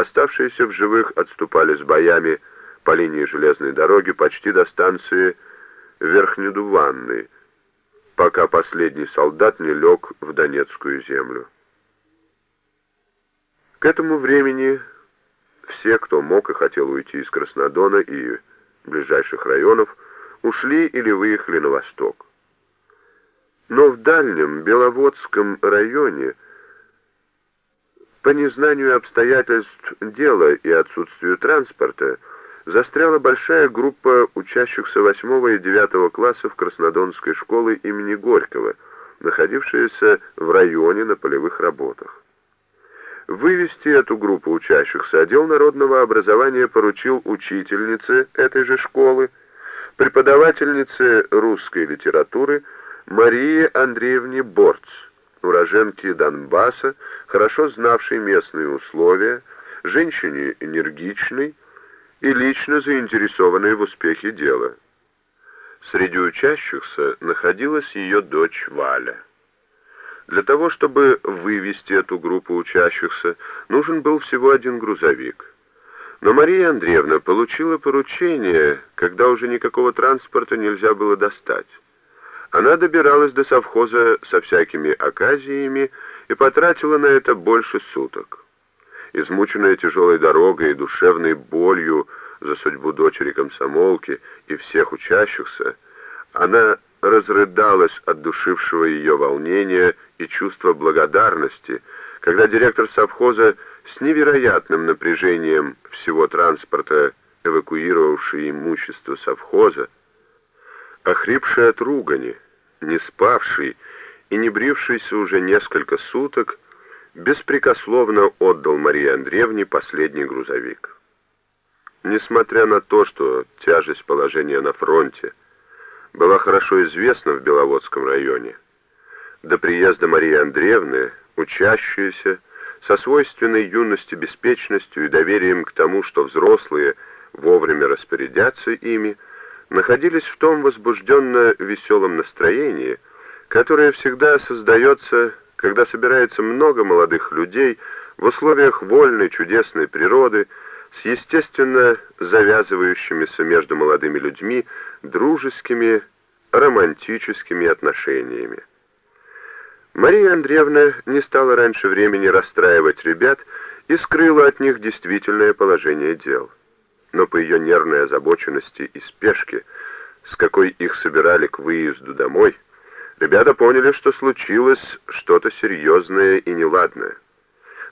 Оставшиеся в живых отступали с боями по линии железной дороги почти до станции Верхнедуванной, пока последний солдат не лег в Донецкую землю. К этому времени все, кто мог и хотел уйти из Краснодона и ближайших районов, ушли или выехали на восток. Но в дальнем Беловодском районе по незнанию обстоятельств дела и отсутствию транспорта застряла большая группа учащихся 8 и 9 классов Краснодонской школы имени Горького, находившаяся в районе на полевых работах. Вывести эту группу учащихся отдел народного образования поручил учительнице этой же школы, преподавательнице русской литературы Марии Андреевне Борц, уроженке Донбасса, хорошо знавшей местные условия, женщине энергичной и лично заинтересованной в успехе дела. Среди учащихся находилась ее дочь Валя. Для того, чтобы вывести эту группу учащихся, нужен был всего один грузовик. Но Мария Андреевна получила поручение, когда уже никакого транспорта нельзя было достать. Она добиралась до совхоза со всякими оказиями и потратила на это больше суток. Измученная тяжелой дорогой и душевной болью за судьбу дочери комсомолки и всех учащихся, она разрыдалась от душившего ее волнения и чувства благодарности, когда директор совхоза с невероятным напряжением всего транспорта, эвакуировавший имущество совхоза, охрипший от ругани, не спавший и не брившийся уже несколько суток, беспрекословно отдал Марии Андреевне последний грузовик. Несмотря на то, что тяжесть положения на фронте была хорошо известна в Беловодском районе, до приезда Марии Андреевны учащиеся со свойственной юности беспечностью и доверием к тому, что взрослые вовремя распорядятся ими, находились в том возбужденно веселом настроении, которое всегда создается, когда собирается много молодых людей в условиях вольной чудесной природы, с естественно завязывающимися между молодыми людьми дружескими, романтическими отношениями. Мария Андреевна не стала раньше времени расстраивать ребят и скрыла от них действительное положение дел. Но по ее нервной озабоченности и спешке, с какой их собирали к выезду домой, ребята поняли, что случилось что-то серьезное и неладное.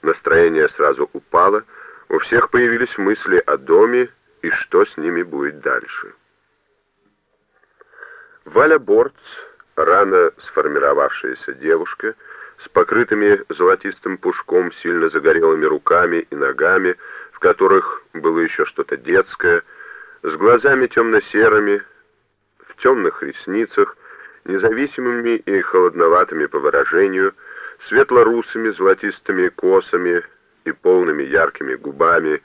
Настроение сразу упало, у всех появились мысли о доме и что с ними будет дальше. Валя Борц рано сформировавшаяся девушка с покрытыми золотистым пушком сильно загорелыми руками и ногами, в которых было еще что-то детское, с глазами темно-серыми, в темных ресницах, независимыми и холодноватыми по выражению, светло-русыми золотистыми косами и полными яркими губами,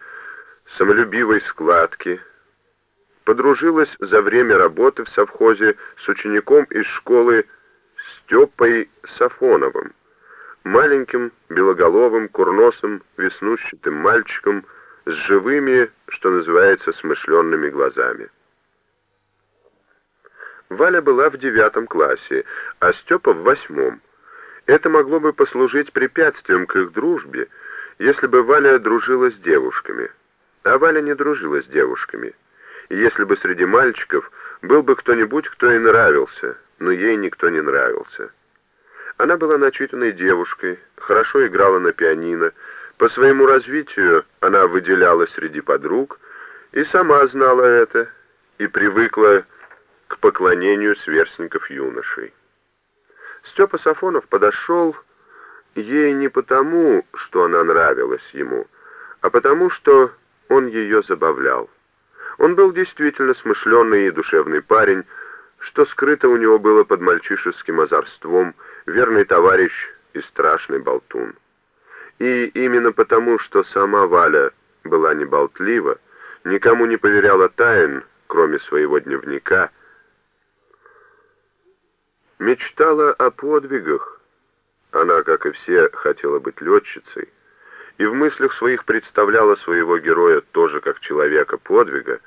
самолюбивой складки — подружилась за время работы в совхозе с учеником из школы Степой Сафоновым, маленьким, белоголовым, курносым, веснущатым мальчиком с живыми, что называется, смышленными глазами. Валя была в девятом классе, а Степа в восьмом. Это могло бы послужить препятствием к их дружбе, если бы Валя дружила с девушками. А Валя не дружила с девушками и если бы среди мальчиков был бы кто-нибудь, кто ей нравился, но ей никто не нравился. Она была начитанной девушкой, хорошо играла на пианино, по своему развитию она выделялась среди подруг и сама знала это, и привыкла к поклонению сверстников юношей. Степа Сафонов подошел ей не потому, что она нравилась ему, а потому, что он ее забавлял. Он был действительно смышленый и душевный парень, что скрыто у него было под мальчишеским озорством, верный товарищ и страшный болтун. И именно потому, что сама Валя была не болтлива, никому не поверяла тайн, кроме своего дневника, мечтала о подвигах. Она, как и все, хотела быть летчицей, и в мыслях своих представляла своего героя тоже как человека подвига,